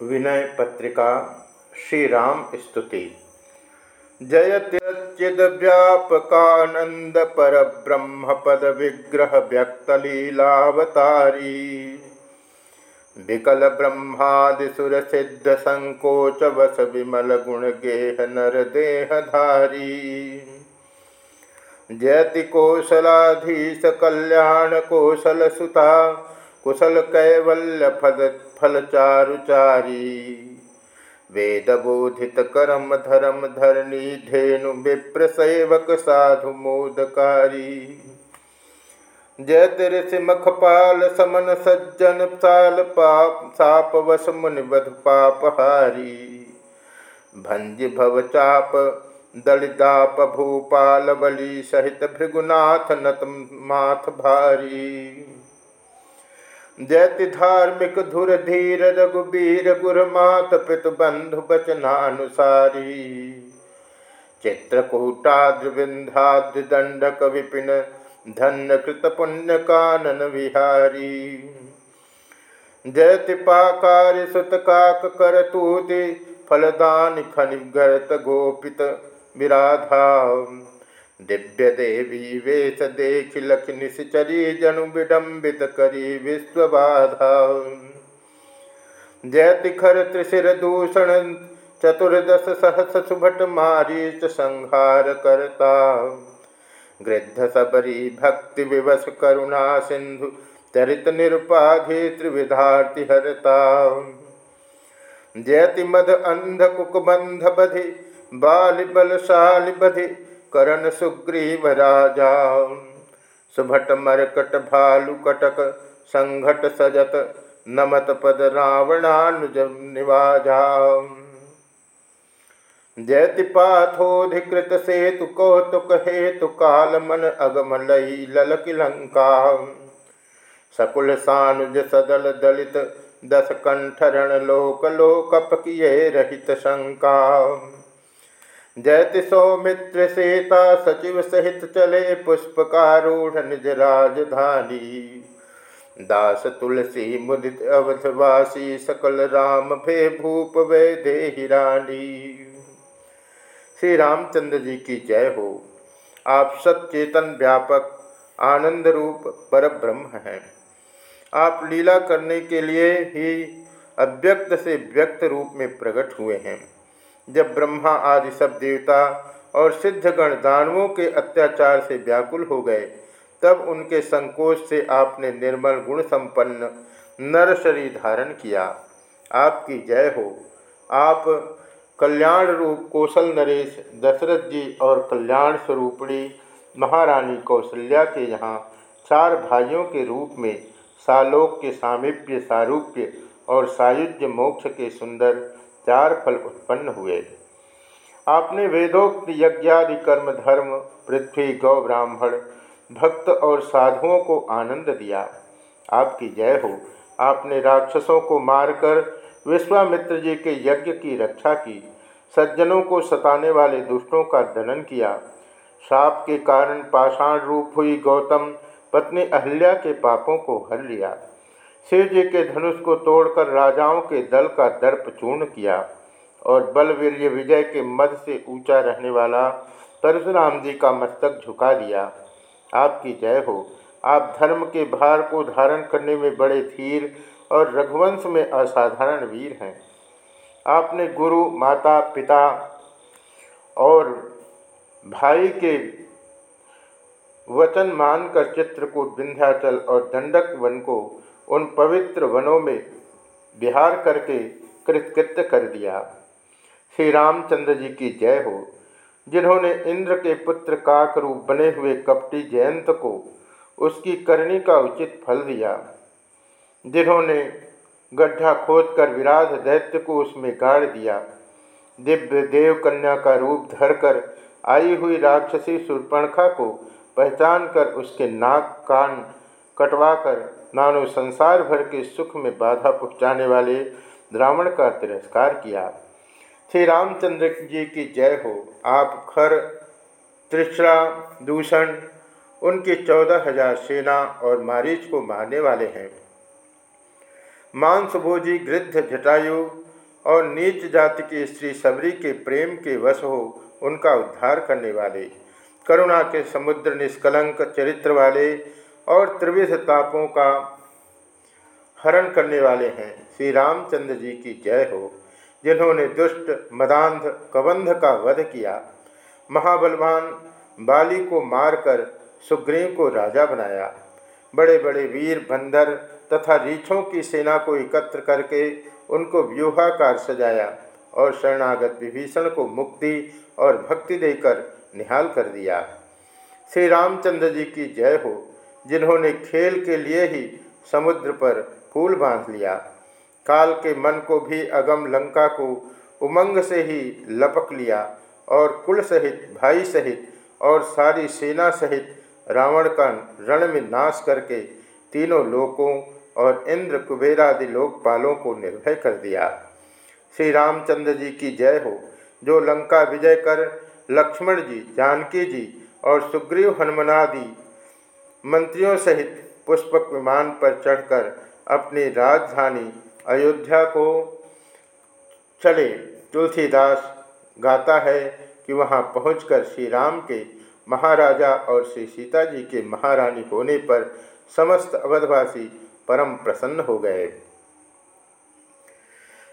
विनय पत्रिका श्री राम स्तुति। जयत्यच्युत व्यापकानंद पर ब्रह्म पद विग्रह व्यक्तलीलावतारी विकल ब्रह्मादिसुर सिद्ध संकोच वस विमल गुण गेह नर देहधारी जयति कौशलाधीश कल्याण कौशल सुता कुशल कैवल्य फल फल चारुचारी वेद बोधित करम धर्म धरणी धेनु विप्र सेवक साधु मोदकारी जयत ऋषि मखपाल समन सज्जन साल पाप साप वस मुनिबध पापहारी भंज भव चाप दलिताप भूपाल बलि सहित भृगुनाथ नत माथ भारी जयति धार्मिक धुर धीर रघुबीर गुरमात पितु बंधु बचनानुसारी। चित्रकूटाद्र दंडक विपिन धन्य कृत पुण्य कानन विहारी। जयति पाकार सुत काक कर तूति फलदान खनिगर्त गोपित विराधा। दिव्य देवी वेश देख लख जनु विडम्बित करी विश्वबाधा। जयतिखर त्रिशिर दूषण चतुर्दश सहस सुभट मारीच संहार करता। गृद्ध सबरी भक्ति विवश करुणा सिंधु चरित निरुपाधि त्रिविधार्थि हरता। जयति मद अंध कुकबंध बधि बाल बलशाल बधि करण सुग्रीव राजा। सुभट मरकट भालु कटक संघट सजत नमत पद रावणानुज निवाजा। जयति पाथोधिकृत सेतु कौतुक हेतु काल मन अगम लई ललक लंका। सकुल सानुज सदल दलित दस कंठरण लोक लोकप किए रहित शंका। जयति सौमित्र सेता सचिव सहित चले पुष्पकारूढ़ निज राजधानी। दास तुलसी मुदित अवधवासी सकल राम भे भूप वे रानी। श्री रामचंद्र जी की जय हो। आप सचेतन व्यापक, आनंद रूप पर ब्रह्म हैं। आप लीला करने के लिए ही अव्यक्त से व्यक्त रूप में प्रकट हुए हैं। जब ब्रह्मा आदि सब देवता और सिद्धगण दानवों के अत्याचार से व्याकुल हो गए, तब उनके संकोच से आपने निर्मल गुण संपन्न नर शरीर धारण किया। आपकी जय हो। आप कल्याण रूप कौशल नरेश, दशरथ जी और कल्याण स्वरूपणी महारानी कौशल्या के यहाँ चार भाइयों के रूप में सालोक के सामिप्य, सारूप्य और सायुज्य मोक्ष के सुंदर चार फल उत्पन्न हुए। आपने वेदोक्त यज्ञादि कर्म, धर्म, पृथ्वी, गौ, ब्राह्मण, भक्त और साधुओं को आनंद दिया। आपकी जय हो। आपने राक्षसों को मारकर विश्वामित्र जी के यज्ञ की रक्षा की। सज्जनों को सताने वाले दुष्टों का दनन किया। साप के कारण पाषाण रूप हुई गौतम, पत्नी अहल्या के पापों को हर लिया। शिव जी के धनुष को तोड़कर राजाओं के दल का दर्प चूर्ण किया और बलवीर्य विजय के मध से ऊँचा रहने वाला परशुराम जी का मस्तक झुका दिया। आपकी जय हो। आप धर्म के भार को धारण करने में बड़े धीर और रघुवंश में असाधारण वीर हैं। आपने गुरु, माता, पिता और भाई के वचन मानकर चित्रकूट विंध्याचल और दंडक वन को उन पवित्र वनों में विहार करके कृतकृत्य कर दिया। श्री रामचंद्र जी की जय हो, जिन्होंने इंद्र के पुत्र काक रूप बने हुए कपटी जयंत को उसकी करनी का उचित फल दिया, जिन्होंने गड्ढा खोदकर विराध दैत्य को उसमें गाड़ दिया। दिव्य देव कन्या का रूप धरकर आई हुई राक्षसी सुरपणखा को पहचान कर उसके नाक कान कटवाकर मानो संसार भर के सुख में बाधा पहुँचाने वाले रावण का तिरस्कार किया। श्री रामचंद्र जी की जय हो। आप खर त्रिश्रा दूषण, उनकी चौदह हज़ार सेना और मारीच को मारने वाले हैं। मांसभोजी गृद्ध जटायु और नीच जाति की स्त्री सबरी के प्रेम के वश हो उनका उद्धार करने वाले। करुणा के समुद्र निष्कलंक चरित्र वाले और त्रिविध तापों का हरण करने वाले हैं। श्री रामचंद्र जी की जय हो। जिन्होंने दुष्ट, मदांध, कबंध का वध किया, महाबलवान बाली को मारकर सुग्रीव को राजा बनाया। बड़े बड़े वीर, बंदर तथा रीछों की सेना को एकत्र करके उनको व्यूहाकार सजाया और शरणागत विभीषण को मुक्ति और भक्ति देकर निहाल कर दिया। श्री रामचंद्र जी की जय हो। जिन्होंने खेल के लिए ही समुद्र पर फूल बाँध लिया। काल के मन को भी अगम लंका को उमंग से ही लपक लिया और कुल सहित, भाई सहित और सारी सेना सहित रावण का रण में नाश करके तीनों लोकों और इंद्र कुबेरादि लोकपालों को निर्भय कर दिया। श्री रामचंद्र जी की जय हो, जो लंका विजय कर, लक्ष्मण जी, जानकी जी और सुग्रीव हनुमनादि मंत्रियों सहित पुष्पक विमान पर चढ़कर अपनी राजधानी अयोध्या को चले। तुलसीदास गाता है कि वहाँ पहुंचकर श्री राम के महाराजा और श्री सीता जी के महारानी होने पर समस्त अवधवासी परम प्रसन्न हो गए।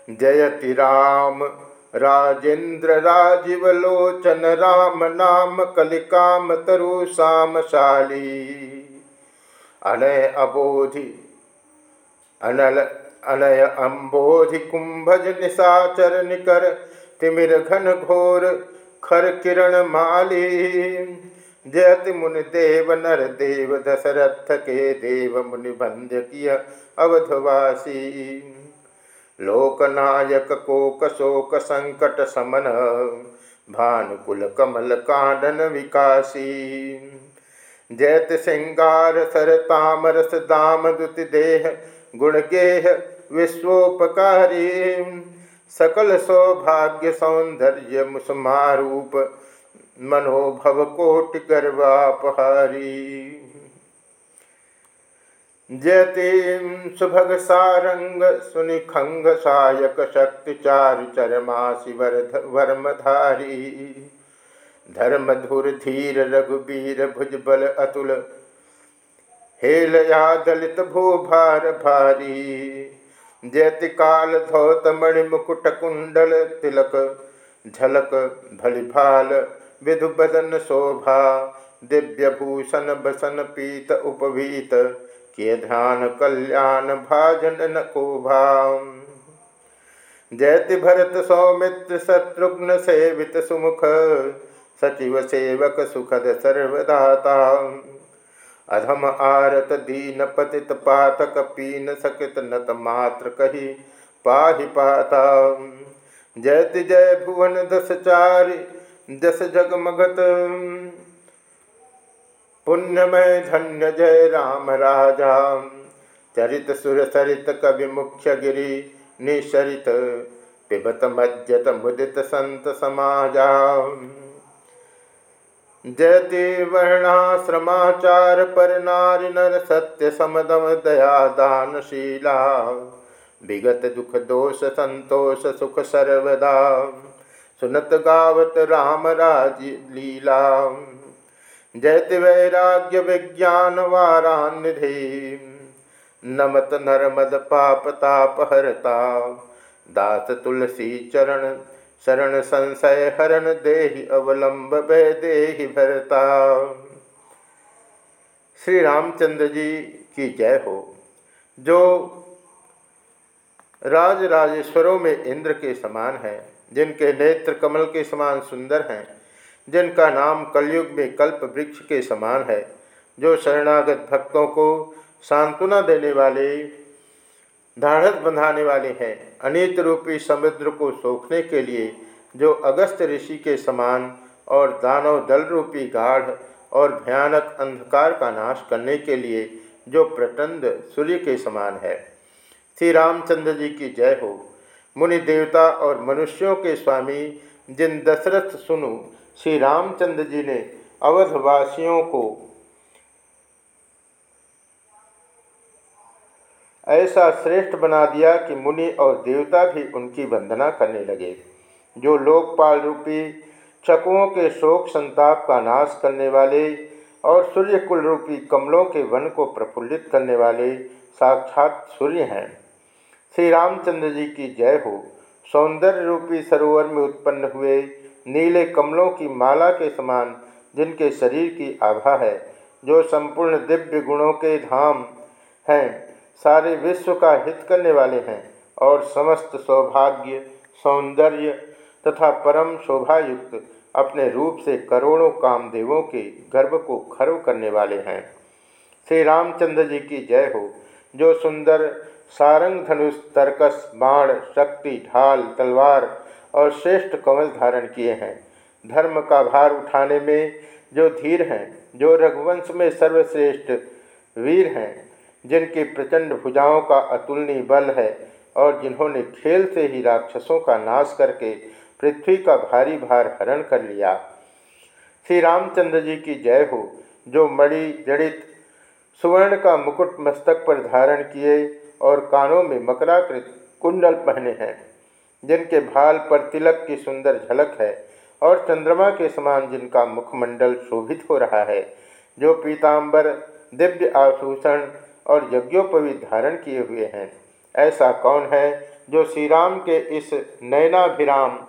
जयति राम। राजेंद्र राजीवलोचन राम नाम कलिकाम तरु शाली अनय अबोधि, अनल, अनय अम्बोधि, कुंभज निशाचर निकर, तिमिर घन घोर, खर किरण माली। जयति मुनि देव, नर देव, दशरथ के देव, मुनि बंध्य किय अवधवासी। लोकनायक कोक शोक संकट समन, भानुकुल कमल कानन विकासी। जयत सिंगार सर तामरस दाम दुति देह, गुण गेह विश्वोपकारी। सकल सौभाग्य सौंदर्य मुसमारूप, मनोभव कोटि गर्वापहारी जयती सुभग सारंग सुनिखंग सायक शक्ति चारु चरमासी धर्म धुर धीर रघुबीर भुजबल अतुल हेलया दलित भूभार भारी। जयति काल धौत मणिमुकुट कुंडल, तिलक झलक भलिभाल विधु बदन शोभा, दिव्य भूषण बसन पीत उपवीत। के ध्यान कल्याण भाजन न को जयति भरत सौमित्र शत्रुघ्न सेवित सुमुख, सचिव सेवक सुखद सर्वदाता। अधम आरत दीन पतित पातक पीन सकित नत मात्र कही पाहि पाता। जयति जय भुवन दस चारि दस जगमगत। पुण्यमय धन्य जय राम राजा। चरित सुर सरित कवि मुख्य गिरी निशरित पिबत मज्जत मुदित संत समाजा। जयति वर्णाश्रमाचार पर नारी नर सत्य समदम दया दानशीला। विगत दुख दोष संतोष सुख सर्वदा। सुनत गावत राम राज लीला। जयति वैराग्य विज्ञान वारानिधि नमत नरमद पाप ताप हरता। दास तुलसी चरण, शरण संशय हरण देहि अवलंब भय देहि भरता। श्री रामचंद्र जी की जय हो। जो राज राजेश्वरों में इंद्र के समान है, जिनके नेत्र कमल के समान सुंदर हैं जिनका नाम कलयुग में कल्प वृक्ष के समान है, जो शरणागत भक्तों को सांत्वना देने वाले ढाढ़स बंधाने वाले हैं। अनित रूपी समुद्र को सोखने के लिए, जो अगस्त ऋषि के समान और दानव दल रूपी गाढ़ और भयानक अंधकार का नाश करने के लिए, जो प्रचंड सूर्य के समान है। श्री रामचंद्र जी की जय हो। मुनि देवता और मनुष्यों के स्वामी, जिन दशरथ सुनु श्री रामचंद्र जी ने अवधवासियों को ऐसा श्रेष्ठ बना दिया कि मुनि और देवता भी उनकी वंदना करने लगे। जो लोकपाल रूपी चकुओं के शोक संताप का नाश करने वाले और सूर्य कुल रूपी कमलों के वन को प्रफुल्लित करने वाले साक्षात सूर्य हैं। श्री रामचंद्र जी की जय हो। सौंदर्य रूपी सरोवर में उत्पन्न हुए नीले कमलों की माला के समान जिनके शरीर की आभा है, जो संपूर्ण दिव्य गुणों के धाम हैं, सारे विश्व का हित करने वाले हैं और समस्त सौभाग्य, सौंदर्य तथा परम शोभायुक्त अपने रूप से करोड़ों कामदेवों के गर्भ को खरो करने वाले हैं। श्री रामचंद्र जी की जय हो, जो सुंदर सारंग धनुष तर्कस, बाण, शक्ति, ढाल, तलवार और श्रेष्ठ कमल धारण किए हैं? धर्म का भार उठाने में जो धीर हैं, जो रघुवंश में सर्वश्रेष्ठ वीर हैं, जिनकी प्रचंड भुजाओं का अतुलनीय बल है और जिन्होंने खेल से ही राक्षसों का नाश करके पृथ्वी का भारी भार हरण कर लिया। श्री रामचंद्र जी की जय हो, जो मणि जड़ित सुवर्ण का मुकुट मस्तक पर धारण किए और कानों में मकराकृत कुंडल पहने हैं। जिनके भाल पर तिलक की सुंदर झलक है और चंद्रमा के समान जिनका मुखमंडल शोभित हो रहा है, जो पीताम्बर दिव्य आभूषण और यज्ञोपवीत धारण किए हुए हैं। ऐसा कौन है जो श्री राम के इस नयनाभिराम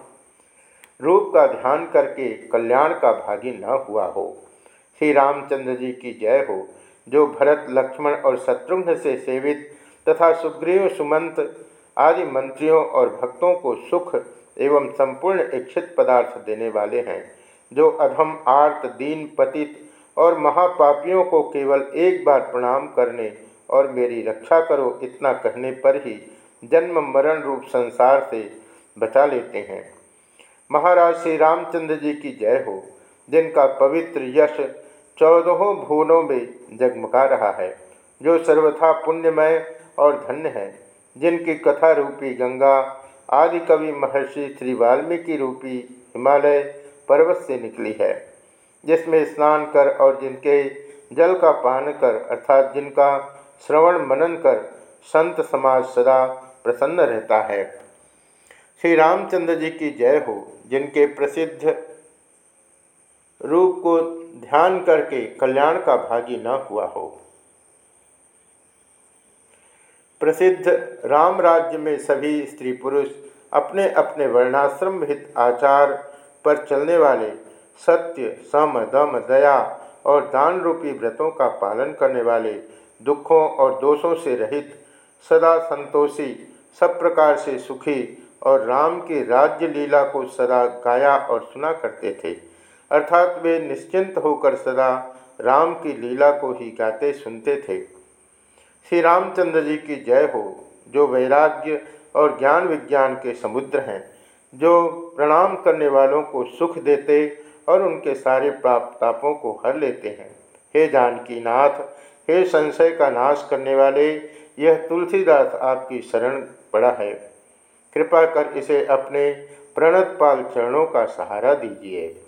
रूप का ध्यान करके कल्याण का भागी न हुआ हो? श्री रामचंद्र जी की जय हो, जो भरत, लक्ष्मण और शत्रुघ्न से सेवित तथा सुग्रीव सुमंत आदि मंत्रियों और भक्तों को सुख एवं संपूर्ण इच्छित पदार्थ देने वाले हैं, जो अधम आर्त दीन पतित और महापापियों को केवल एक बार प्रणाम करने और मेरी रक्षा करो इतना कहने पर ही जन्म मरण रूप संसार से बचा लेते हैं। महाराज श्री रामचंद्र जी की जय हो, जिनका पवित्र यश चौदहों भुवनों में जगमगा रहा है, जो सर्वथा पुण्यमय और धन्य है। जिनकी कथा रूपी गंगा, आदि कवि महर्षि श्री वाल्मीकि रूपी हिमालय पर्वत से निकली है, जिसमें स्नान कर और जिनके जल का पान कर, अर्थात जिनका श्रवण मनन कर, संत समाज सदा प्रसन्न रहता है। श्री रामचंद्र जी की जय हो, जिनके प्रसिद्ध रूप को ध्यान करके कल्याण का भागी न हुआ हो। प्रसिद्ध राम राज्य में सभी स्त्री पुरुष अपने अपने वर्णाश्रम हित आचार पर चलने वाले सत्य, सम, दम, दया और दान रूपी व्रतों का पालन करने वाले, दुखों और दोषों से रहित, सदा संतोषी, सब प्रकार से सुखी और राम की राज्य लीला को सदा गाया और सुना करते थे। अर्थात वे निश्चिंत होकर सदा राम की लीला को ही गाते सुनते थे। श्री रामचंद्र जी की जय हो, जो वैराग्य और ज्ञान विज्ञान के समुद्र हैं, जो प्रणाम करने वालों को सुख देते और उनके सारे प्राप्तापों को हर लेते हैं। हे जानकी नाथ हे संशय का नाश करने वाले, यह तुलसीदास आपकी शरण पड़ा है। कृपा कर इसे अपने प्रणतपाल चरणों का सहारा दीजिए।